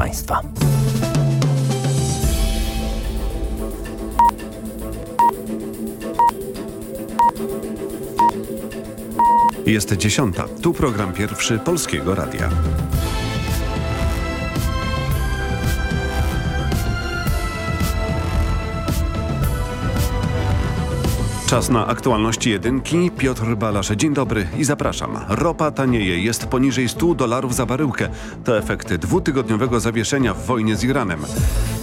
państwa. Jest dziesiąta. Tu program pierwszy Polskiego Radia. Czas na aktualności jedynki. Piotr Balasz, dzień dobry i zapraszam. Ropa tanieje, jest poniżej 100 dolarów za baryłkę. To efekty dwutygodniowego zawieszenia w wojnie z Iranem.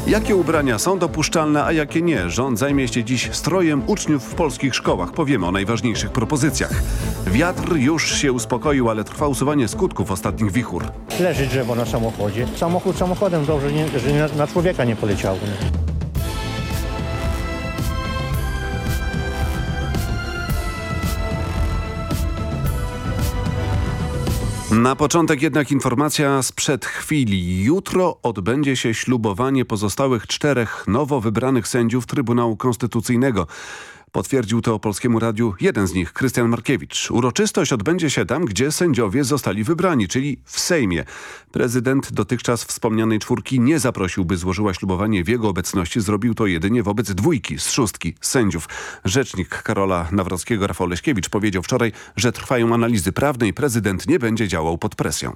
Jakie ubrania są dopuszczalne, a jakie nie? Rząd zajmie się dziś strojem uczniów w polskich szkołach. Powiemy o najważniejszych propozycjach. Wiatr już się uspokoił, ale trwa usuwanie skutków ostatnich wichur. Leży drzewo na samochodzie. Samochód samochodem dobrze, nie, że na, człowieka nie poleciało. Nie? Na początek jednak informacja sprzed chwili. Jutro odbędzie się ślubowanie pozostałych czterech nowo wybranych sędziów Trybunału Konstytucyjnego. Potwierdził to Polskiemu Radiu jeden z nich, Krystian Markiewicz. Uroczystość odbędzie się tam, gdzie sędziowie zostali wybrani, czyli w Sejmie. Prezydent dotychczas wspomnianej czwórki nie zaprosił, by złożyła ślubowanie w jego obecności. Zrobił to jedynie wobec dwójki z szóstki sędziów. Rzecznik Karola Nawrockiego, Rafał Leśkiewicz, powiedział wczoraj, że trwają analizy prawne i prezydent nie będzie działał pod presją.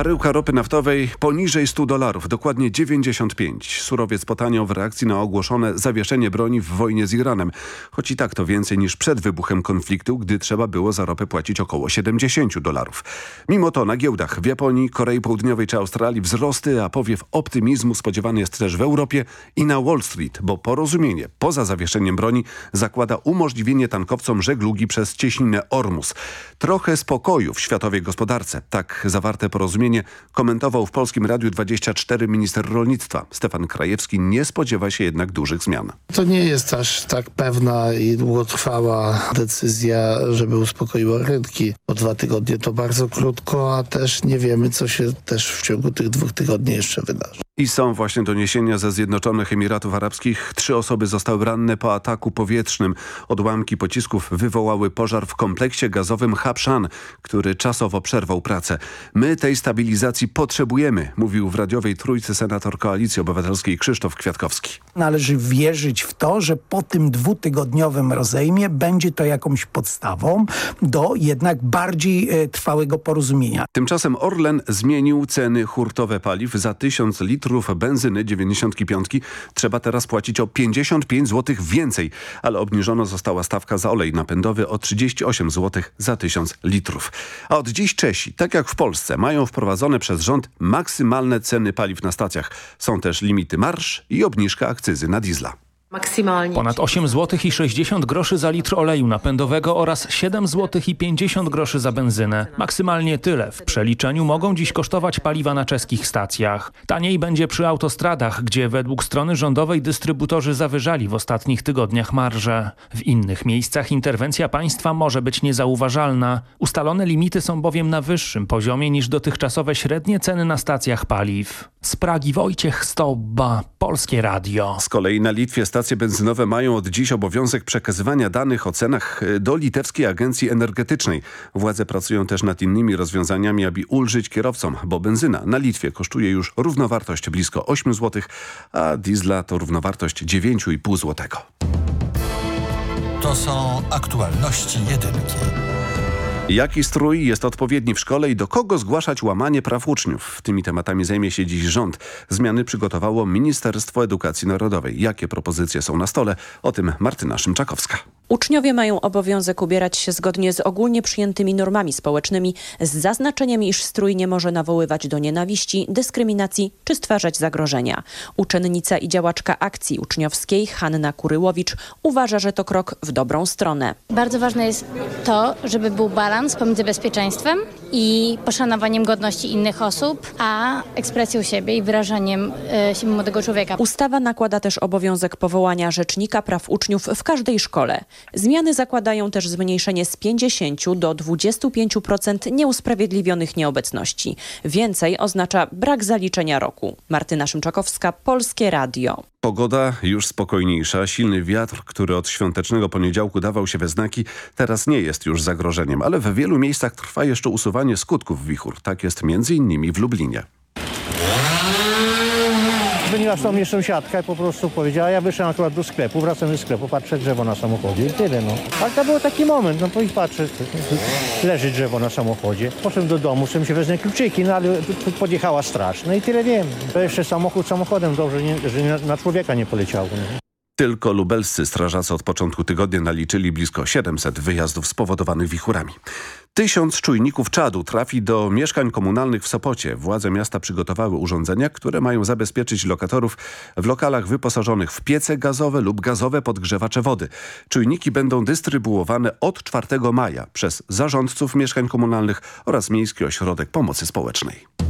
Baryłka ropy naftowej poniżej 100 dolarów, dokładnie 95. Surowiec potaniał w reakcji na ogłoszone zawieszenie broni w wojnie z Iranem. Choć i tak to więcej niż przed wybuchem konfliktu, gdy trzeba było za ropę płacić około 70 dolarów. Mimo to na giełdach w Japonii, Korei Południowej czy Australii wzrosty, a powiew optymizmu spodziewany jest też w Europie i na Wall Street, bo porozumienie poza zawieszeniem broni zakłada umożliwienie tankowcom żeglugi przez cieśninę Ormus. Trochę spokoju w światowej gospodarce. Tak zawarte porozumienie porozumienie komentował w Polskim Radiu 24 minister rolnictwa. Stefan Krajewski nie spodziewa się jednak dużych zmian. To nie jest aż tak pewna i długotrwała decyzja, żeby uspokoiła rynki. Po dwa tygodnie to bardzo krótko, a też nie wiemy, co się też w ciągu tych dwóch tygodni jeszcze wydarzy. I są właśnie doniesienia ze Zjednoczonych Emiratów Arabskich. Trzy osoby zostały ranne po ataku powietrznym. Odłamki pocisków wywołały pożar w kompleksie gazowym Habshan, który czasowo przerwał pracę. My tej stabilizacji potrzebujemy, mówił w radiowej trójce senator Koalicji Obywatelskiej Krzysztof Kwiatkowski. Należy wierzyć w to, że po tym dwutygodniowym rozejmie będzie to jakąś podstawą do jednak bardziej e, trwałego porozumienia. Tymczasem Orlen zmienił ceny hurtowe paliw za tysiąc litrów litrów benzyny 95 trzeba teraz płacić o 55 zł więcej, ale obniżona została stawka za olej napędowy o 38 zł za 1000 litrów. A od dziś Czesi, tak jak w Polsce, mają wprowadzone przez rząd maksymalne ceny paliw na stacjach. Są też limity marsz i obniżka akcyzy na diesla. Maksymalnie. Ponad 8 zł i 60 groszy za litr oleju napędowego oraz 7 zł i 50 groszy za benzynę. Maksymalnie tyle w przeliczeniu mogą dziś kosztować paliwa na czeskich stacjach. Taniej będzie przy autostradach, gdzie według strony rządowej dystrybutorzy zawyżali w ostatnich tygodniach marże. W innych miejscach interwencja państwa może być niezauważalna. Ustalone limity są bowiem na wyższym poziomie niż dotychczasowe średnie ceny na stacjach paliw. Z Pragi Wojciech Stobba, Polskie Radio. Z kolei na Litwie stacje benzynowe mają od dziś obowiązek przekazywania danych o cenach e, do Litewskiej Agencji Energetycznej. Władze pracują też nad innymi rozwiązaniami, aby ulżyć kierowcom, bo benzyna na Litwie kosztuje już równowartość blisko 8 zł, a diesla to równowartość 9,5 zł. To są aktualności jedynki. Jaki strój jest odpowiedni w szkole i do kogo zgłaszać łamanie praw uczniów? Tymi tematami zajmie się dziś rząd. Zmiany przygotowało Ministerstwo Edukacji Narodowej. Jakie propozycje są na stole? O tym Martyna Szymczakowska. Uczniowie mają obowiązek ubierać się zgodnie z ogólnie przyjętymi normami społecznymi z zaznaczeniem, iż strój nie może nawoływać do nienawiści, dyskryminacji czy stwarzać zagrożenia. Uczennica i działaczka akcji uczniowskiej Hanna Kuryłowicz uważa, że to krok w dobrą stronę. Bardzo ważne jest to, żeby był balans pomiędzy bezpieczeństwem i poszanowaniem godności innych osób, a ekspresją siebie i wyrażaniem e, siebie młodego człowieka. Ustawa nakłada też obowiązek powołania rzecznika praw uczniów w każdej szkole. Zmiany zakładają też zmniejszenie z 50 do 25% nieusprawiedliwionych nieobecności. Więcej oznacza brak zaliczenia roku. Martyna Szymczakowska, Polskie Radio. Pogoda już spokojniejsza. Silny wiatr, który od świątecznego poniedziałku dawał się we znaki, teraz nie jest już zagrożeniem, ale w wielu miejscach trwa jeszcze usuwanie skutków wichur. Tak jest innymi w Lublinie. Dzwoniła z tą mnie sąsiadka i po prostu powiedziała, ja wyszedłem akurat do sklepu, wracam ze sklepu, patrzę drzewo na samochodzie i tyle no. Ale to był taki moment, no to i patrzę, leży drzewo na samochodzie. Poszedłem do domu, chcę się wezmę kluczyki, no ale podjechała straż, no i tyle wiem. To jeszcze samochód samochodem, dobrze, nie, że na, człowieka nie poleciało. Tylko lubelscy strażacy od początku tygodnia naliczyli blisko 700 wyjazdów spowodowanych wichurami. Tysiąc czujników czadu trafi do mieszkań komunalnych w Sopocie. Władze miasta przygotowały urządzenia, które mają zabezpieczyć lokatorów w lokalach wyposażonych w piece gazowe lub gazowe podgrzewacze wody. Czujniki będą dystrybuowane od 4 maja przez zarządców mieszkań komunalnych oraz Miejski Ośrodek Pomocy Społecznej.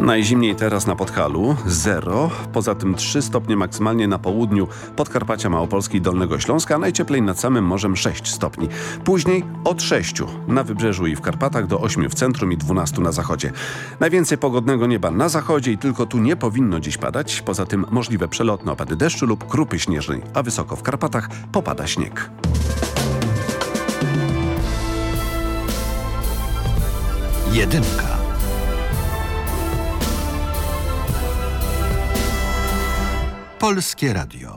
Najzimniej teraz na Podhalu 0, poza tym 3 stopnie maksymalnie na południu Podkarpacia Małopolski i Dolnego Śląska, a najcieplej nad samym morzem 6 stopni. Później od 6 na wybrzeżu i w Karpatach do 8 w centrum i 12 na zachodzie. Najwięcej pogodnego nieba na zachodzie i tylko tu nie powinno dziś padać. Poza tym możliwe przelotne opady deszczu lub krupy śnieżnej, a wysoko w Karpatach popada śnieg. Jedynka. Polskie Radio.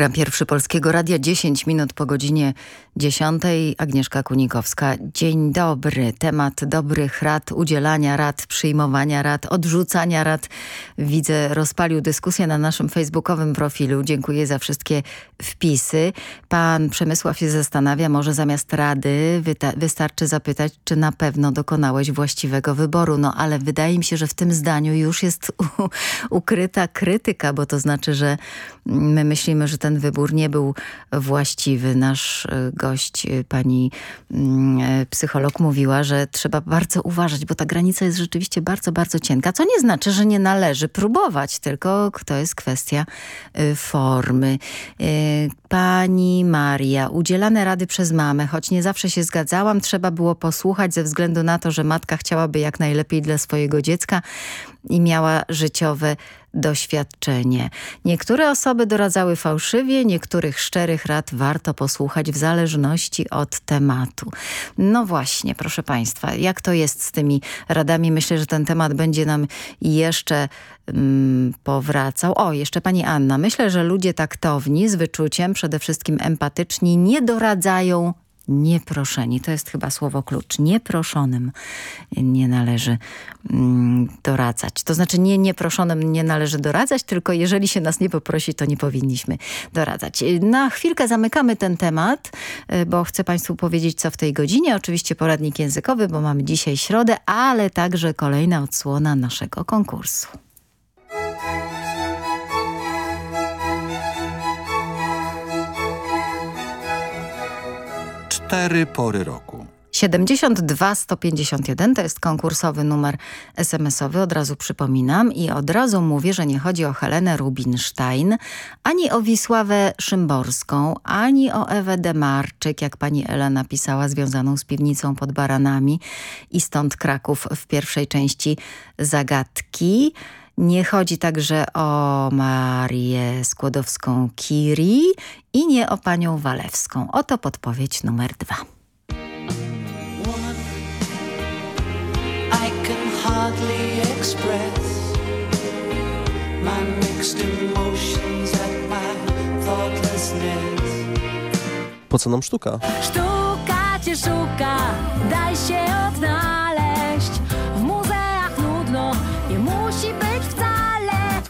Program Pierwszy Polskiego Radia, 10 minut po godzinie 10. Agnieszka Kunikowska. Dzień dobry. Temat dobrych rad, udzielania rad, przyjmowania rad, odrzucania rad. Widzę, rozpalił dyskusję na naszym facebookowym profilu. Dziękuję za wszystkie wpisy. Pan Przemysław się zastanawia, może zamiast rady wystarczy zapytać, czy na pewno dokonałeś właściwego wyboru. No ale wydaje mi się, że w tym zdaniu już jest ukryta krytyka, bo to znaczy, że my myślimy, że ten wybór nie był właściwy. Nasz e, gość, e, pani mm, e, psycholog mówiła, że trzeba bardzo uważać, bo ta granica jest rzeczywiście bardzo, bardzo cienka, co nie znaczy, że nie należy próbować, tylko to jest kwestia formy. Pani Maria, udzielane rady przez mamę, choć nie zawsze się zgadzałam, trzeba było posłuchać ze względu na to, że matka chciałaby jak najlepiej dla swojego dziecka i miała życiowe doświadczenie. Niektóre osoby doradzały fałszywie, niektórych szczerych rad warto posłuchać w zależności od tematu. No właśnie, proszę Państwa, jak to jest z tymi radami? Myślę, że ten temat będzie nam jeszcze mm, powracał. O, jeszcze Pani Anna. Myślę, że ludzie taktowni, z wyczuciem, przede wszystkim empatyczni, nie doradzają nieproszeni. To jest chyba słowo klucz. Nieproszonym nie należy mm, doradzać. To znaczy nie nieproszonym nie należy doradzać, tylko jeżeli się nas nie poprosi, to nie powinniśmy doradzać. Na chwilkę zamykamy ten temat, y, bo chcę Państwu powiedzieć, co w tej godzinie. Oczywiście poradnik językowy, bo mamy dzisiaj środę, ale także kolejna odsłona naszego konkursu. Cztery pory roku. 72 151 to jest konkursowy numer SMS-owy, od razu przypominam i od razu mówię, że nie chodzi o Helenę Rubinstein, ani o Wisławę Szymborską, ani o Ewę Demarczyk, jak pani Ela napisała, związaną z piwnicą pod Baranami i stąd Kraków w pierwszej części zagadki. Nie chodzi także o Marię Skłodowską-Curie i nie o panią Walewską. Oto podpowiedź numer dwa. Po co nam sztuka? Sztuka cię szuka, daj się odnaleźć.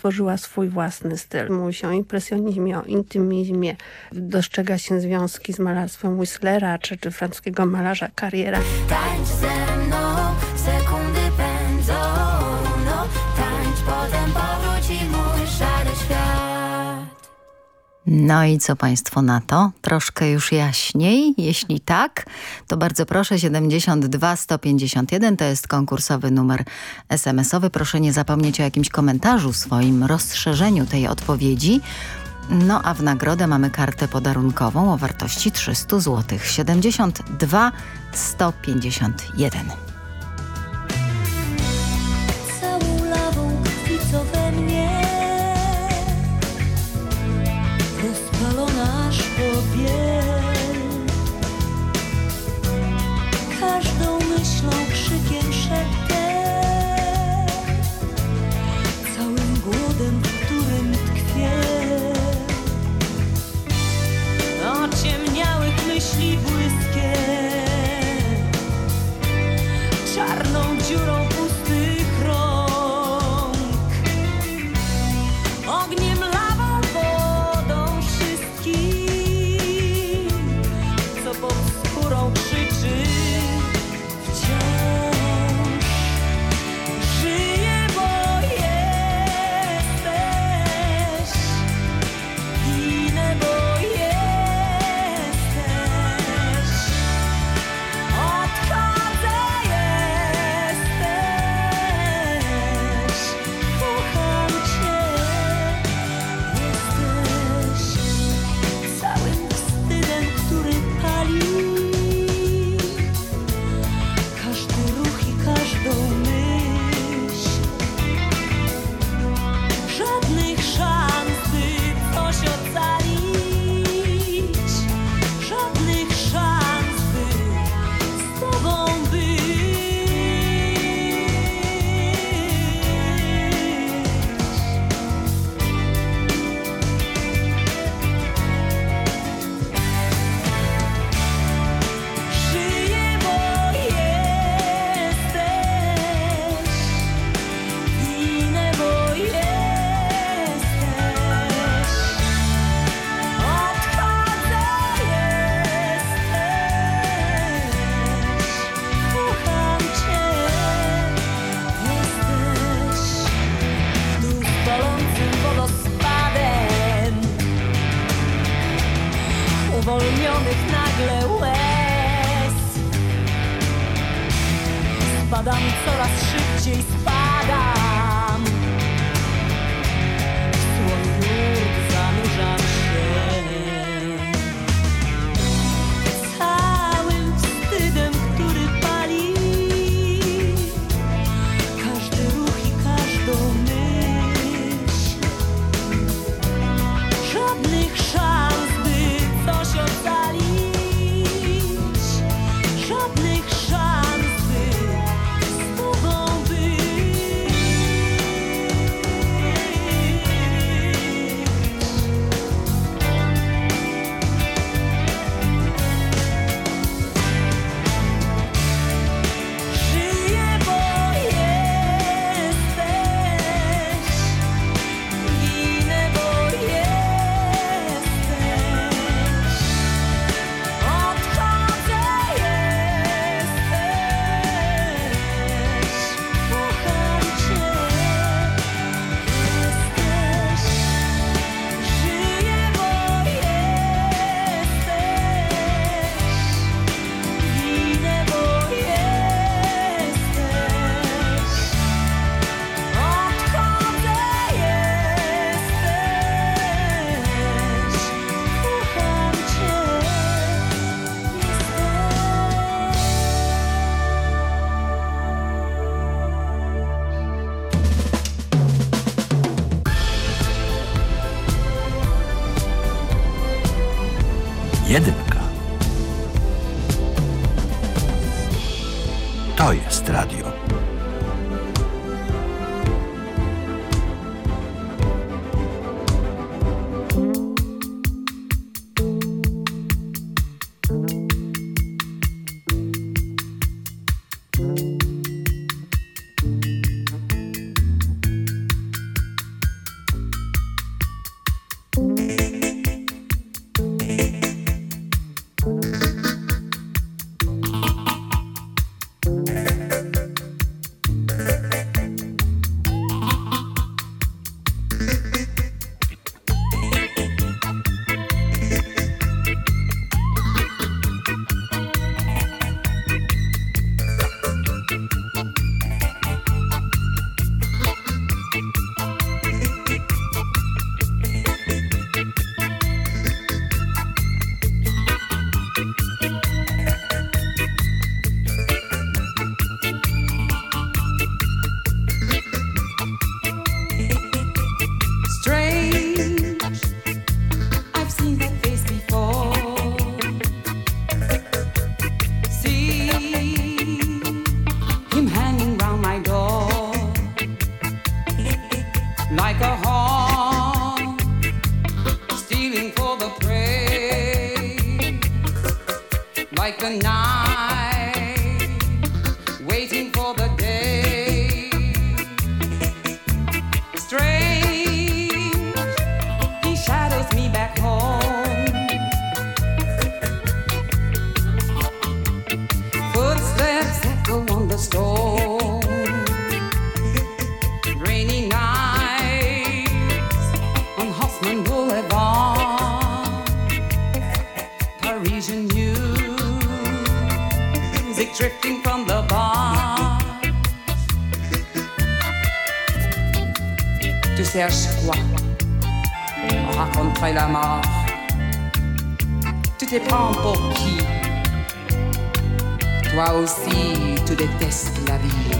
Wcale. Stworzyła swój własny styl. Mówi się o impresjonizmie, o intymizmie. Dostrzega się związki z malarstwem Whistlera czy, czy francuskiego malarza Carriera. Tańcz No i co Państwo na to? Troszkę już jaśniej? Jeśli tak, to bardzo proszę 72 151 to jest konkursowy numer SMS-owy. Proszę nie zapomnieć o jakimś komentarzu swoim, rozszerzeniu tej odpowiedzi. No a w nagrodę mamy kartę podarunkową o wartości 300 zł. 72 151. like a knife. cherche quoi On raconterait la mort. Tu te prends pour qui? Toi aussi, tu détestes la vie.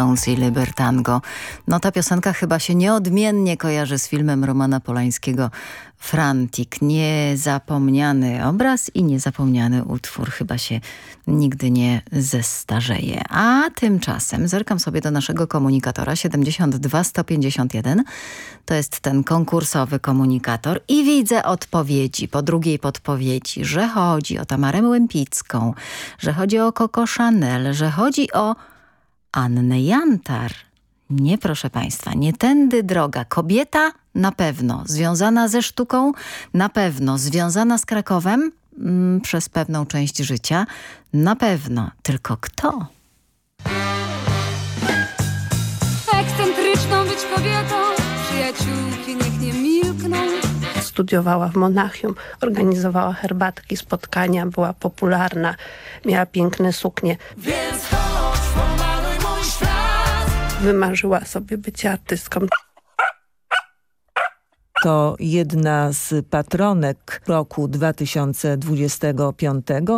Jones i Libertango. No ta piosenka chyba się nieodmiennie kojarzy z filmem Romana Polańskiego Frantik. Niezapomniany obraz i niezapomniany utwór chyba się nigdy nie zestarzeje. A tymczasem zerkam sobie do naszego komunikatora 72151. To jest ten konkursowy komunikator i widzę odpowiedzi po drugiej podpowiedzi, że chodzi o Tamarę Łępicką, że chodzi o Coco Chanel, że chodzi o Annę Jantar. Nie, proszę Państwa, nie tędy droga. Kobieta na pewno, związana ze sztuką na pewno, związana z Krakowem mm, przez pewną część życia na pewno. Tylko kto? Ekscentryczną być kobietą, przyjaciółki niech nie milkną. Studiowała w Monachium, organizowała herbatki, spotkania, była popularna, miała piękne suknie. Więc chodź. Wymarzyła sobie bycie artystką. To jedna z patronek roku 2025.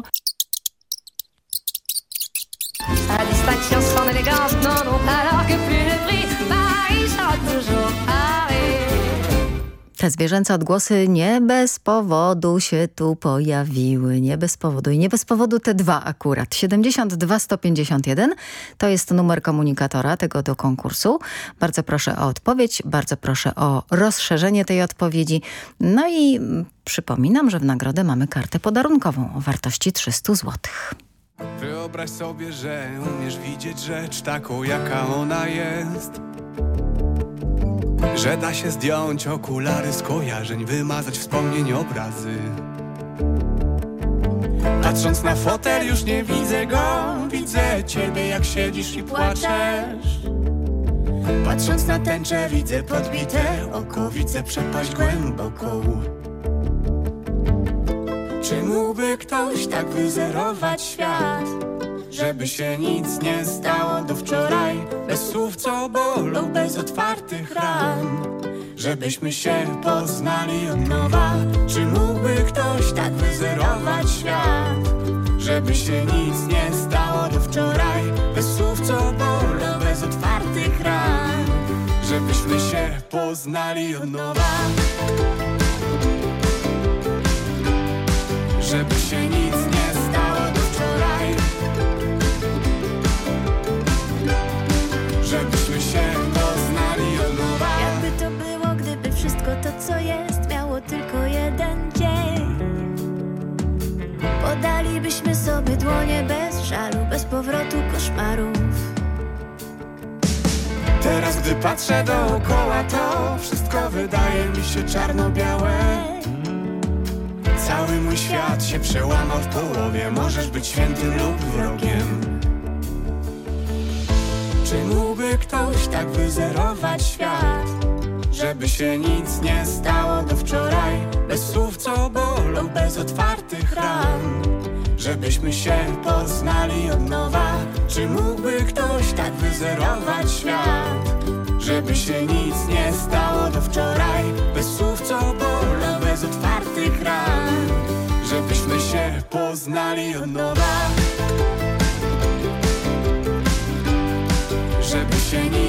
La distinction son élégance n'en ont alors que plus le prix. Paris sera toujours. Te zwierzęce odgłosy nie bez powodu się tu pojawiły. Nie bez powodu. I nie bez powodu te dwa akurat. 72 151 to jest numer komunikatora tego do konkursu. Bardzo proszę o odpowiedź. Bardzo proszę o rozszerzenie tej odpowiedzi. No i przypominam, że w nagrodę mamy kartę podarunkową o wartości 300 złotych. Wyobraź sobie, że umiesz widzieć rzecz taką, jaka ona jest. Że da się zdjąć okulary skojarzeń, wymazać wspomnień obrazy. Patrząc na fotel już nie widzę go, widzę ciebie jak siedzisz i płaczesz. Patrząc na tęczę widzę podbite oko, widzę przepaść głęboką. Czy mógłby ktoś tak wyzerować świat? Żeby się nic nie stało do wczoraj. Bez słów co bolą, bez otwartych ran. Żebyśmy się poznali od nowa. Czy mógłby ktoś tak wyzerować świat? Żeby się nic nie stało do wczoraj. Bez słów co bolą, bez otwartych ran. Żebyśmy się poznali od nowa. Żeby Podalibyśmy sobie dłonie bez żalu, bez powrotu koszmarów. Teraz gdy patrzę dookoła to Wszystko wydaje mi się czarno-białe Cały mój świat się przełamał w połowie Możesz być świętym lub wrogiem Czy mógłby ktoś tak wyzerować świat? Żeby się nic nie stało do wczoraj Bez słów co bolą, bez otwartych ran Żebyśmy się poznali od nowa. Czy mógłby ktoś tak wyzerować świat? Żeby się nic nie stało do wczoraj. Bez słów co bolą, bez otwartych ran. Żebyśmy się poznali od nowa. Żeby się nic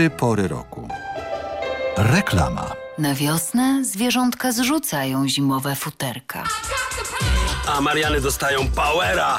Cztery pory roku. Reklama. Na wiosnę zwierzątka zrzucają zimowe futerka. A Mariany dostają Powera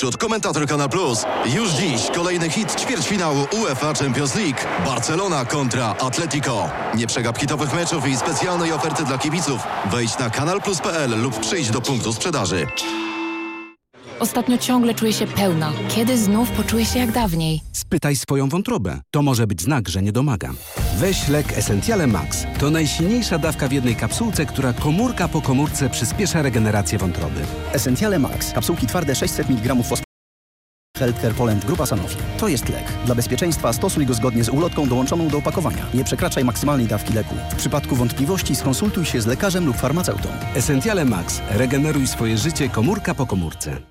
Mitrud, komentator Kanal Plus. Już dziś kolejny hit ćwierćfinału UEFA Champions League. Barcelona kontra Atletico. Nie przegap hitowych meczów i specjalnej oferty dla kibiców. Wejdź na kanalplus.pl lub przyjdź do punktu sprzedaży. Ostatnio ciągle czuję się pełna. Kiedy znów poczuję się jak dawniej? Spytaj swoją wątrobę. To może być znak, że nie domagam. Weź lek Essentiale Max. To najsilniejsza dawka w jednej kapsułce, która komórka po komórce przyspiesza regenerację wątroby. Essentiale Max. Kapsułki twarde 600 mg fosforu. Healthcare Poland Grupa Sanofi. To jest lek. Dla bezpieczeństwa stosuj go zgodnie z ulotką dołączoną do opakowania. Nie przekraczaj maksymalnej dawki leku. W przypadku wątpliwości skonsultuj się z lekarzem lub farmaceutą. Essentiale Max. Regeneruj swoje życie komórka po komórce.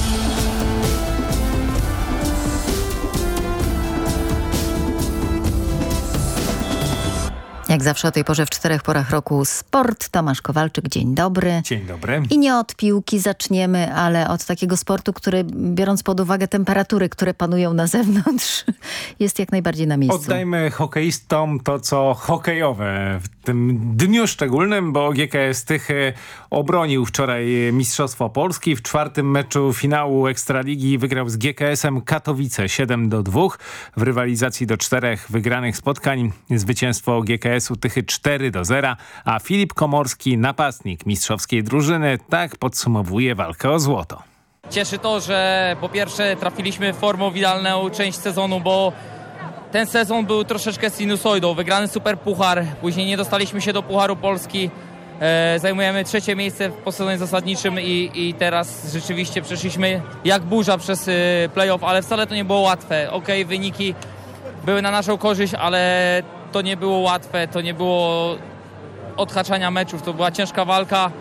Jak zawsze o tej porze w czterech porach roku sport. Tomasz Kowalczyk, dzień dobry. Dzień dobry. I nie od piłki zaczniemy, ale od takiego sportu, który biorąc pod uwagę temperatury, które panują na zewnątrz, jest jak najbardziej na miejscu. Oddajmy hokeistom to, co hokejowe w tym dniu szczególnym, bo GKS Tychy obronił wczoraj Mistrzostwo Polski. W czwartym meczu finału Ekstraligi wygrał z GKS-em Katowice 7 do 2. W rywalizacji do czterech wygranych spotkań zwycięstwo GKS-u Tychy 4 do 0, a Filip Komorski, napastnik mistrzowskiej drużyny, tak podsumowuje walkę o złoto. Cieszy to, że po pierwsze trafiliśmy w formą idealną część sezonu, bo ten sezon był troszeczkę sinusoidą. Wygrany super puchar, później nie dostaliśmy się do Pucharu Polski. E, zajmujemy trzecie miejsce w sezonie zasadniczym i, i teraz rzeczywiście przeszliśmy jak burza przez y, playoff, ale wcale to nie było łatwe. Ok, wyniki były na naszą korzyść, ale to nie było łatwe, to nie było odhaczania meczów, to była ciężka walka.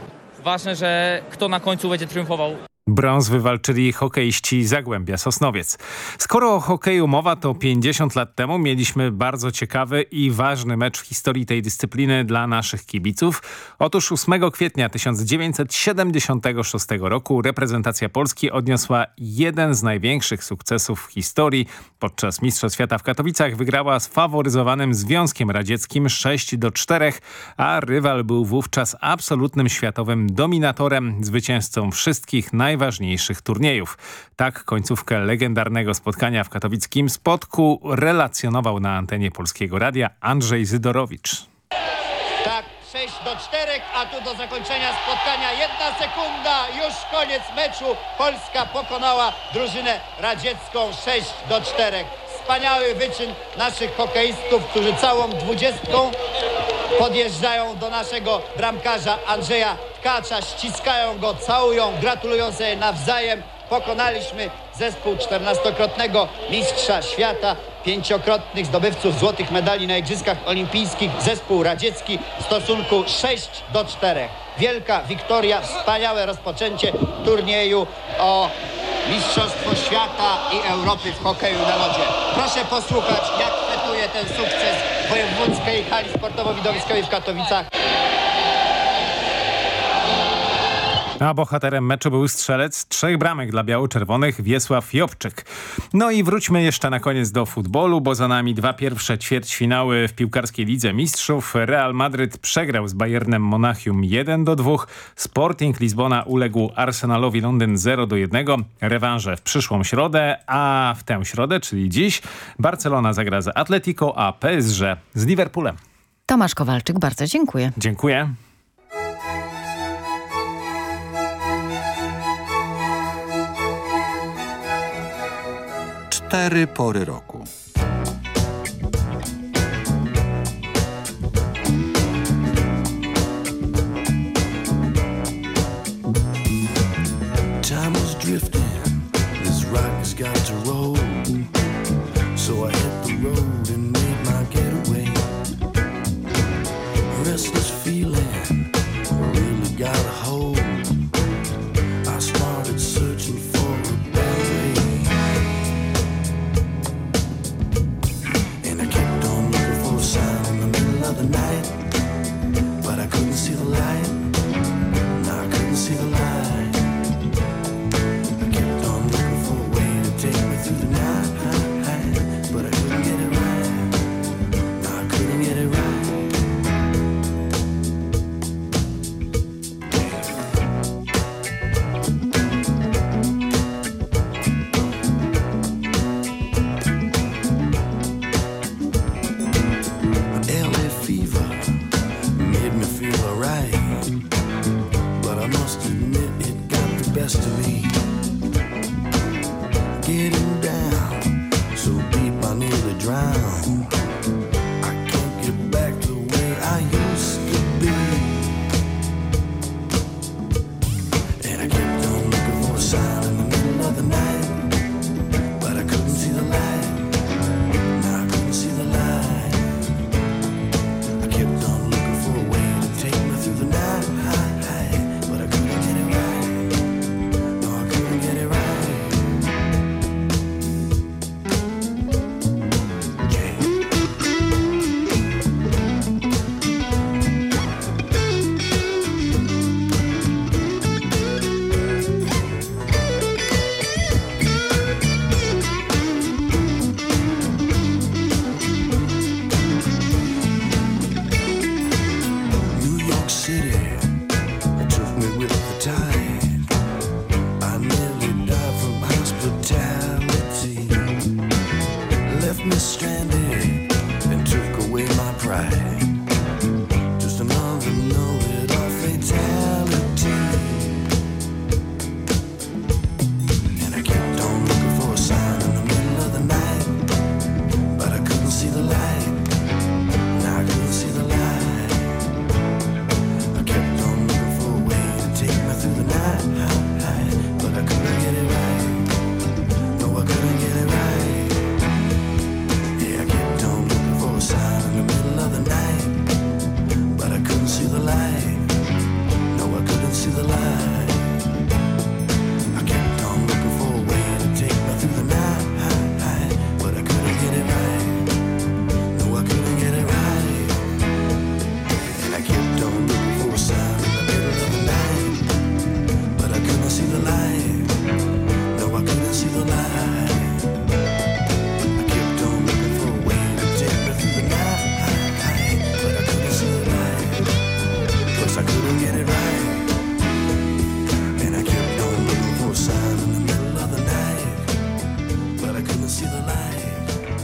Ważne, że kto na końcu będzie triumfował. Brąz wywalczyli hokeiści Zagłębia Sosnowiec. Skoro o hokeju mowa, to 50 lat temu mieliśmy bardzo ciekawy i ważny mecz w historii tej dyscypliny dla naszych kibiców. Otóż 8 kwietnia 1976 roku reprezentacja Polski odniosła jeden z największych sukcesów w historii. Podczas Mistrzostw Świata w Katowicach wygrała z faworyzowanym Związkiem Radzieckim 6 do 4, a rywal był wówczas absolutnym światowym dominatorem, zwycięzcą wszystkich najważniejszych najważniejszych turniejów. Tak końcówkę legendarnego spotkania w katowickim Spotku relacjonował na antenie Polskiego Radia Andrzej Zydorowicz. Tak, 6 do 4, a tu do zakończenia spotkania jedna sekunda, już koniec meczu. Polska pokonała drużynę radziecką 6 do 4. Wspaniały wyczyn naszych hokeistów, którzy całą dwudziestką podjeżdżają do naszego bramkarza Andrzeja Tkacza, ściskają go, całują, gratulują sobie nawzajem. Pokonaliśmy zespół 14-krotnego mistrza świata, pięciokrotnych zdobywców złotych medali na Igrzyskach Olimpijskich, zespół radziecki w stosunku 6 do 4. Wielka wiktoria, wspaniałe rozpoczęcie turnieju o Mistrzostwo Świata i Europy w hokeju na lodzie. Proszę posłuchać, jak fetuje ten sukces wojewódzkiej hali sportowo-widowiskowej w Katowicach. A bohaterem meczu był strzelec trzech bramek dla biało-czerwonych Wiesław Jobczyk. No i wróćmy jeszcze na koniec do futbolu, bo za nami dwa pierwsze ćwierćfinały w piłkarskiej Lidze Mistrzów. Real Madryt przegrał z Bayernem Monachium 1 do 2. Sporting Lizbona uległ Arsenalowi Londyn 0 do 1. Rewanże w przyszłą środę, a w tę środę, czyli dziś, Barcelona zagra z Atletico, a PSG z Liverpoolem. Tomasz Kowalczyk, bardzo dziękuję. Dziękuję. Cztery pory roku.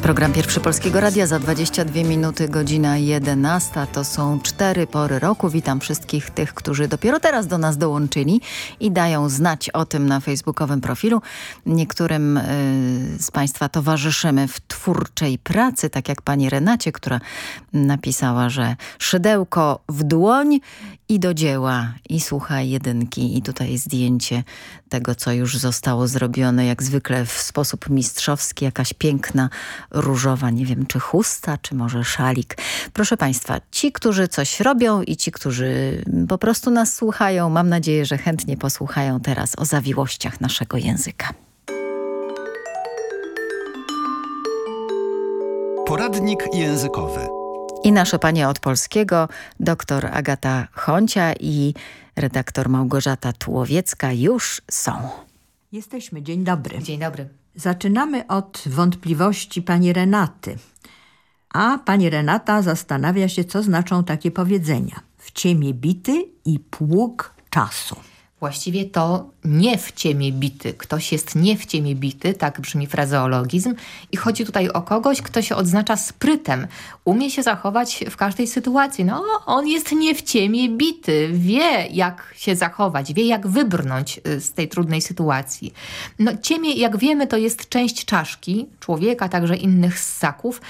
Program Pierwszy Polskiego Radia za 22 minuty, godzina 11. To są cztery pory roku. Witam wszystkich tych, którzy dopiero teraz do nas dołączyli i dają znać o tym na facebookowym profilu. Niektórym y, z Państwa towarzyszymy w twórczej pracy, tak jak pani Renacie, która napisała, że szydełko w dłoń i do dzieła i słuchaj jedynki i tutaj zdjęcie tego, co już zostało zrobione, jak zwykle w sposób mistrzowski, jakaś piękna różowa, nie wiem, czy chusta, czy może szalik. Proszę Państwa, ci, którzy coś robią i ci, którzy po prostu nas słuchają, mam nadzieję, że chętnie posłuchają teraz o zawiłościach naszego języka. Poradnik językowy. I nasze panie od polskiego, doktor Agata Choncia i redaktor Małgorzata Tułowiecka już są. Jesteśmy. Dzień dobry. Dzień dobry. Zaczynamy od wątpliwości pani Renaty. A pani Renata zastanawia się, co znaczą takie powiedzenia. W ciemię bity i pług czasu. Właściwie to nie w ciemię bity. Ktoś jest nie w ciemię bity, tak brzmi frazeologizm. I chodzi tutaj o kogoś, kto się odznacza sprytem. Umie się zachować w każdej sytuacji. No, on jest nie w ciemię bity. Wie, jak się zachować. Wie, jak wybrnąć y, z tej trudnej sytuacji. No, ciemię, jak wiemy, to jest część czaszki człowieka, także innych ssaków.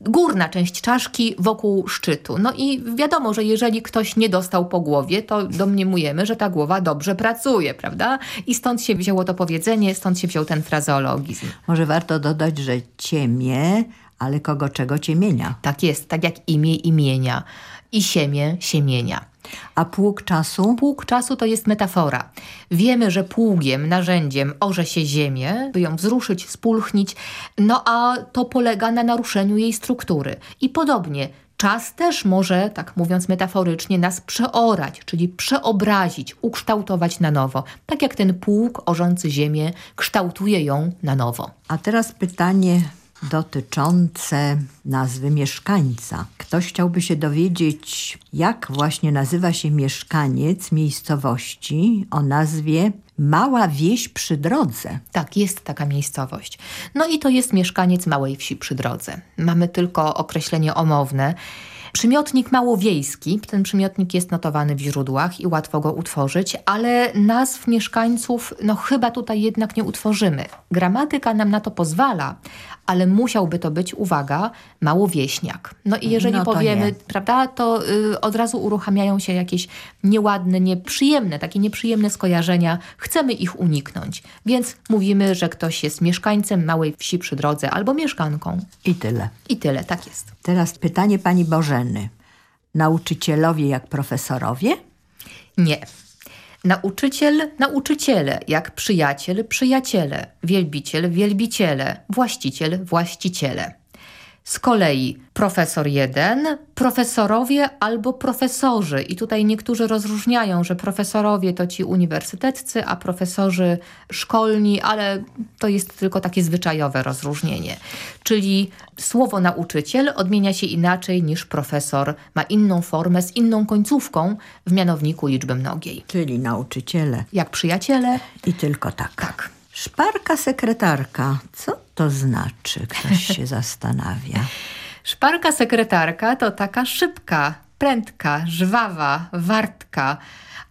Górna część czaszki wokół szczytu. No i wiadomo, że jeżeli ktoś nie dostał po głowie, to domniemujemy, że ta głowa dobrze pracuje, prawda? I stąd się wzięło to powiedzenie, stąd się wziął ten frazeologizm. Może warto dodać, że ciemię, ale kogo czego ciemienia. Tak jest, tak jak imię imienia i siemię siemienia. A pług czasu? Pług czasu to jest metafora. Wiemy, że pługiem, narzędziem orze się ziemię, by ją wzruszyć, spulchnić, no a to polega na naruszeniu jej struktury. I podobnie czas też może, tak mówiąc metaforycznie, nas przeorać, czyli przeobrazić, ukształtować na nowo. Tak jak ten pług orzący ziemię kształtuje ją na nowo. A teraz pytanie dotyczące nazwy mieszkańca. Ktoś chciałby się dowiedzieć, jak właśnie nazywa się mieszkaniec miejscowości o nazwie Mała Wieś przy drodze. Tak, jest taka miejscowość. No i to jest mieszkaniec małej wsi przy drodze. Mamy tylko określenie omowne. Przymiotnik małowiejski, ten przymiotnik jest notowany w źródłach i łatwo go utworzyć, ale nazw mieszkańców no chyba tutaj jednak nie utworzymy. Gramatyka nam na to pozwala, ale musiałby to być, uwaga, małowieśniak. No i jeżeli No powiemy, nie. prawda, to y, od razu uruchamiają się jakieś nieładne, nieprzyjemne, takie nieprzyjemne skojarzenia. Chcemy ich uniknąć, więc mówimy, że ktoś jest mieszkańcem małej wsi przy drodze albo mieszkanką. I tyle. I tyle, tak jest. Teraz pytanie pani Bożeny. Nauczycielowie jak profesorowie? Nie. Nauczyciel, nauczyciele, jak przyjaciel, przyjaciele, wielbiciel, wielbiciele, właściciel, właściciele. Z kolei profesor jeden, profesorowie albo profesorzy. I tutaj niektórzy rozróżniają, że profesorowie to ci uniwersyteccy, a profesorzy szkolni, ale to jest tylko takie zwyczajowe rozróżnienie. Czyli słowo nauczyciel odmienia się inaczej niż profesor. Ma inną formę, z inną końcówką w mianowniku liczby mnogiej. Czyli nauczyciele. Jak przyjaciele. I tylko tak. Tak. Szparka sekretarka. Co to znaczy? Ktoś się zastanawia. Szparka sekretarka to taka szybka, prędka, żwawa, wartka,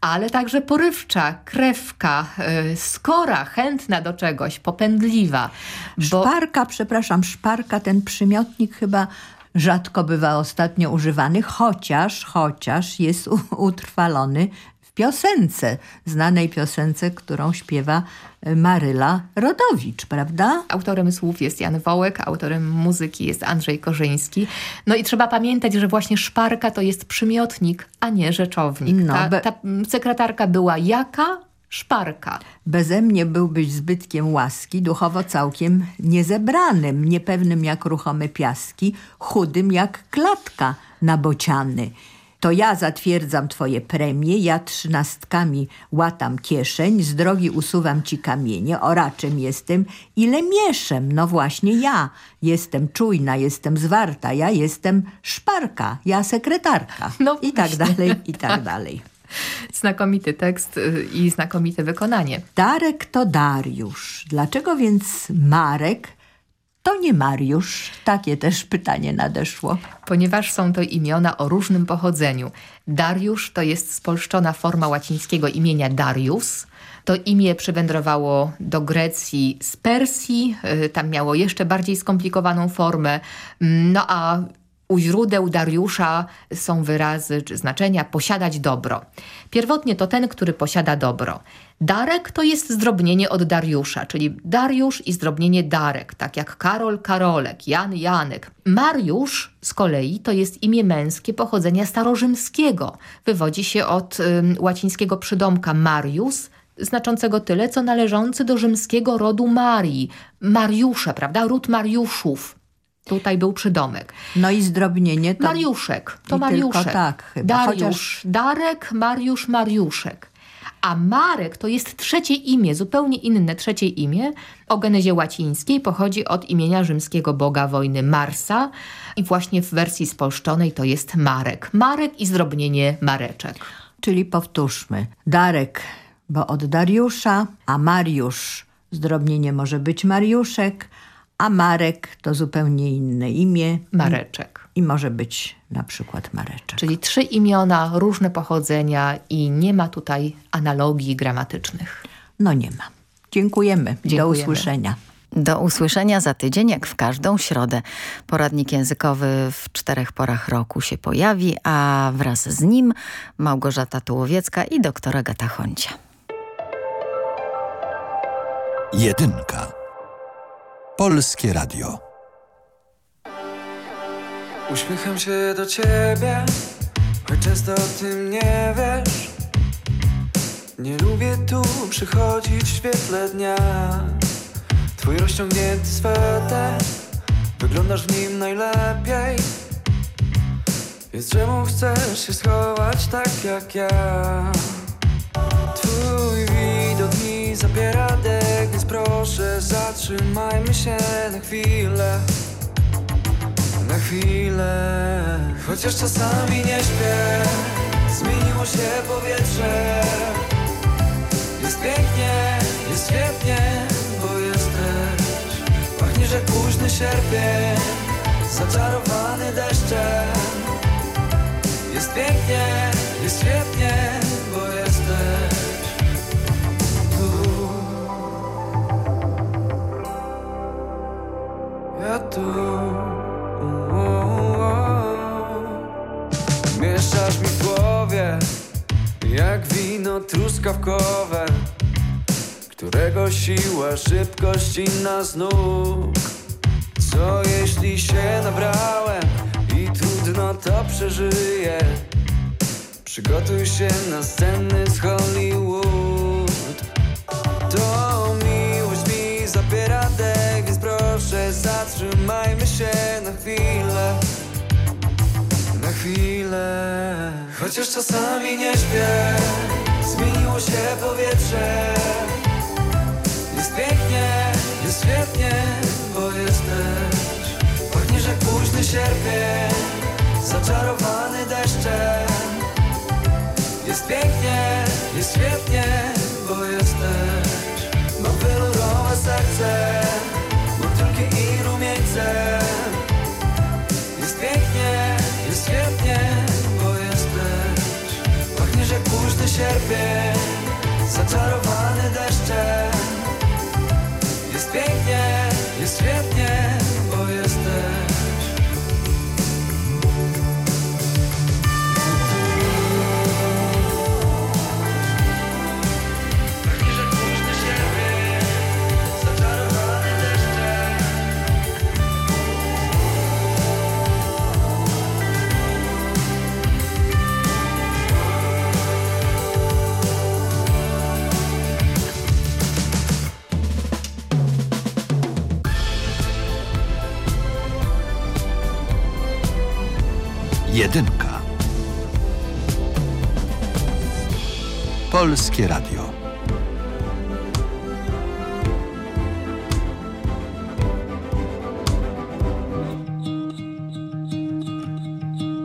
ale także porywcza, krewka, yy, skora, chętna do czegoś, popędliwa. Bo... Szparka, przepraszam, szparka, ten przymiotnik chyba rzadko bywa ostatnio używany, chociaż, chociaż jest utrwalony w piosence, znanej piosence, którą śpiewa y, Maryla Rodowicz, prawda? Autorem słów jest Jan Wołek, autorem muzyki jest Andrzej Korzyński. No i trzeba pamiętać, że właśnie szparka to jest przymiotnik, a nie rzeczownik. No, ta, ta sekretarka była jaka? Szparka. Beze mnie byłbyś zbytkiem łaski, duchowo całkiem niezebranym, niepewnym jak ruchome piaski, chudym jak klatka nabociany. To ja zatwierdzam twoje premie, ja trzynastkami łatam kieszeń, z drogi usuwam ci kamienie, oraczem jestem ile mieszem. No właśnie ja jestem czujna, jestem zwarta, ja jestem szparka, ja sekretarka. No I tak dalej, i tak dalej. Znakomity tekst y, i znakomite wykonanie. Darek to Dariusz. Dlaczego więc Marek to nie Mariusz? Takie też pytanie nadeszło. Ponieważ są to imiona o różnym pochodzeniu. Dariusz to jest spolszczona forma łacińskiego imienia Darius. To imię przywędrowało do Grecji z Persji. y, Tam miało jeszcze bardziej skomplikowaną formę. Mm, No a u źródeł Dariusza są wyrazy czy znaczenia posiadać dobro. Pierwotnie to ten, który posiada dobro. Darek to jest zdrobnienie od Dariusza, czyli Dariusz i zdrobnienie Darek, tak jak Karol, Karolek, Jan, Janek. Mariusz z kolei to jest imię męskie pochodzenia starorzymskiego. Wywodzi się od ym, łacińskiego przydomka Marius, znaczącego tyle, co należący do rzymskiego rodu Marii. Mariusze, prawda? Ród Mariuszów. Tutaj był przydomek. No i zdrobnienie to... Mariuszek, to Mariuszek. tylko tak chyba, Dariusz, chociaż- Darek, Mariusz, Mariuszek. A Marek to jest trzecie imię, zupełnie inne trzecie imię. O genezie łacińskiej pochodzi od imienia rzymskiego boga wojny Marsa i właśnie w wersji spolszczonej to jest Marek. Marek i zdrobnienie Mareczek. Czyli powtórzmy. Darek, bo od Dariusza, a Mariusz, zdrobnienie może być Mariuszek, a Marek to zupełnie inne imię. Mareczek. I może być na przykład Mareczek. Czyli trzy imiona, różne pochodzenia i nie ma tutaj analogii gramatycznych. No nie ma. Dziękujemy. Do Dziękujemy. usłyszenia. Do usłyszenia za tydzień, jak w każdą środę. Poradnik językowy w czterech porach roku się pojawi, a wraz z nim Małgorzata Tułowiecka i doktor Agata Honcia. Jedynka. Polskie Radio. Uśmiecham się do ciebie, choć często o tym nie wiesz. Nie lubię tu przychodzić w świetle dnia. Twój rozciągnięty sweter, wyglądasz w nim najlepiej. Więc czemu chcesz się schować tak jak ja? Zabiera dech, więc proszę zatrzymajmy się na chwilę. Na chwilę. Chociaż czasami nie śpię. Zmieniło się powietrze. Jest pięknie, jest świetnie Bo jesteś. Pachniesz jak późny sierpień Zaczarowany deszczem. Jest pięknie, jest świetnie Tu. Mieszasz mi w głowie Jak wino truskawkowe Którego siła, szybkość inna z nóg. Co jeśli się nabrałem I trudno to przeżyję? Przygotuj się na sceny z Hollywood zatrzymajmy się na chwilę. Na chwilę. Chociaż czasami nie śpię. Zmieniło się powietrze. Jest pięknie, jest świetnie Bo jesteś. Pachniesz jak późny sierpień Zaczarowany deszczem. Jest pięknie, jest świetnie, bo jesteś. Mam wielurowe serce, sierpień, zaczarowany deszczem Jedynka. Polskie Radio.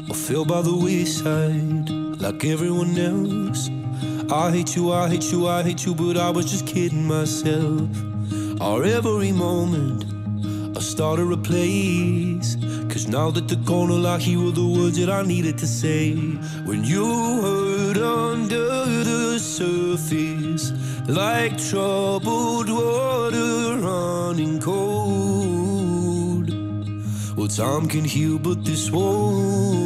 I feel by the wayside like everyone else. I hate you, I hate you, I hate you, but I was just kidding myself. Our every moment, I started a place. Cause now that the corner lock, here were the words that I needed to say. When you hurt under the surface, like troubled water running cold. Well, time can heal, but this won't.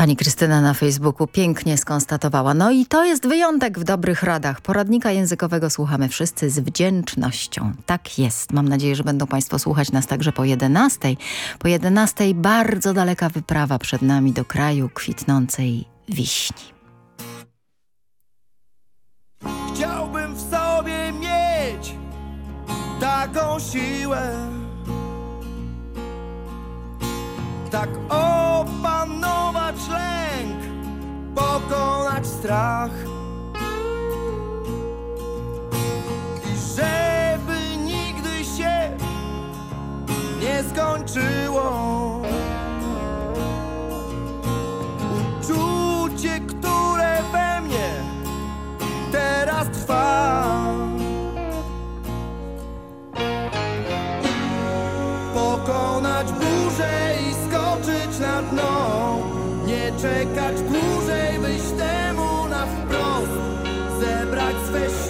Pani Krystyna na Facebooku pięknie skonstatowała. No i to jest wyjątek w dobrych radach. Poradnika językowego słuchamy wszyscy z wdzięcznością. Tak jest. Mam nadzieję, że będą Państwo słuchać nas także po 11. Po 11 bardzo daleka wyprawa przed nami do kraju kwitnącej wiśni. Chciałbym w sobie mieć taką siłę, tak opanować pokonać strach. I żeby nigdy się nie skończyło. Uczucie, które we mnie teraz trwa. Pokonać burzę i skoczyć na dno. Nie czekać dłużej, zebrać swe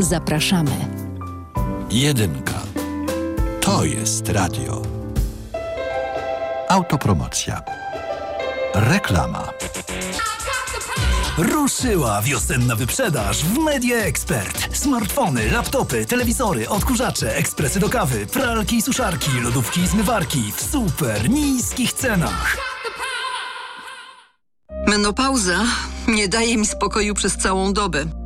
Zapraszamy. Jedynka. To jest radio. Autopromocja. Reklama. Ruszyła wiosenna wyprzedaż w Media Expert. Smartfony, laptopy, telewizory, odkurzacze, ekspresy do kawy, pralki i suszarki, lodówki i zmywarki w super niskich cenach. Menopauza nie daje mi spokoju przez całą dobę.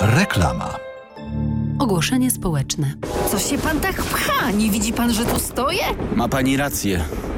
Reklama. Ogłoszenie społeczne. Co się pan tak pcha? Nie widzi pan, że tu stoję? Ma pani rację.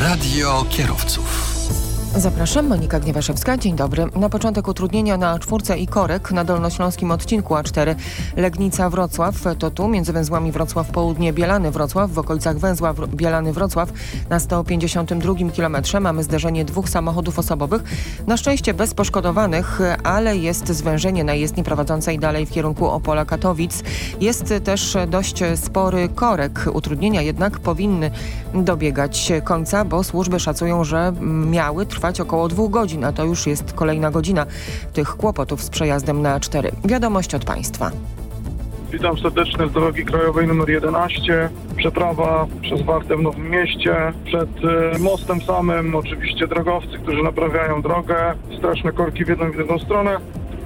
Radio kierowców. Zapraszam, Monika Gniewaszewska. Dzień dobry. Na początek utrudnienia na czwórce i korek na dolnośląskim odcinku A4 Legnica-Wrocław. To tu między węzłami Wrocław-Południe Bielany-Wrocław w okolicach węzła Bielany-Wrocław na 152 km mamy zderzenie dwóch samochodów osobowych. Na szczęście bez poszkodowanych, ale jest zwężenie na jezdni prowadzącej dalej w kierunku Opola-Katowic. Jest też dość spory korek. Utrudnienia jednak powinny dobiegać końca, bo służby szacują, że miały trwać trwać około dwóch godzin, a to już jest kolejna godzina tych kłopotów z przejazdem na A4. Wiadomość od Państwa. Witam serdecznie z drogi krajowej nr 11. Przeprawa przez Wartę w Nowym Mieście. Przed y, mostem samym oczywiście drogowcy, którzy naprawiają drogę. Straszne korki w jedną i w drugą stronę.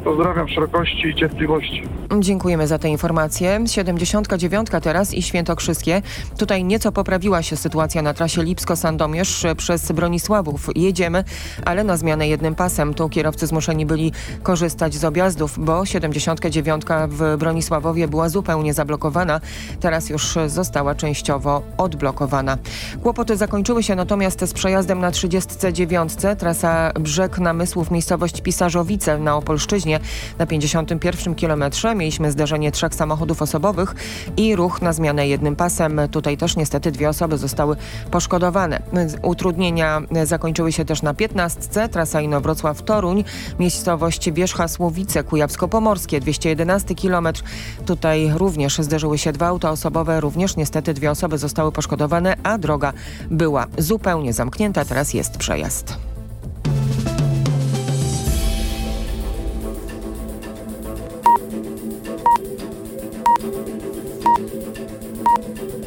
Pozdrawiam szerokości i cierpliwości. Dziękujemy za te informacje. 79 teraz i Świętokrzyskie. Tutaj nieco poprawiła się sytuacja na trasie Lipsko-Sandomierz przez Bronisławów. Jedziemy, ale na zmianę jednym pasem. Tu kierowcy zmuszeni byli korzystać z objazdów, bo 79 w Bronisławowie była zupełnie zablokowana. Teraz już została częściowo odblokowana. Kłopoty zakończyły się natomiast z przejazdem na 39. Trasa Brzeg Namysłów, miejscowość Pisarzowice na Opolszczyźnie. Na 51 kilometrze mieliśmy zderzenie trzech samochodów osobowych i ruch na zmianę jednym pasem. Tutaj też niestety dwie osoby zostały poszkodowane. Utrudnienia zakończyły się też na 15. Trasa Inowrocław-Toruń, miejscowość Wierzcha-Słowice, Kujawsko-Pomorskie, 211 km. Tutaj również zderzyły się dwa auta osobowe, również niestety dwie osoby zostały poszkodowane, a droga była zupełnie zamknięta. Teraz jest przejazd.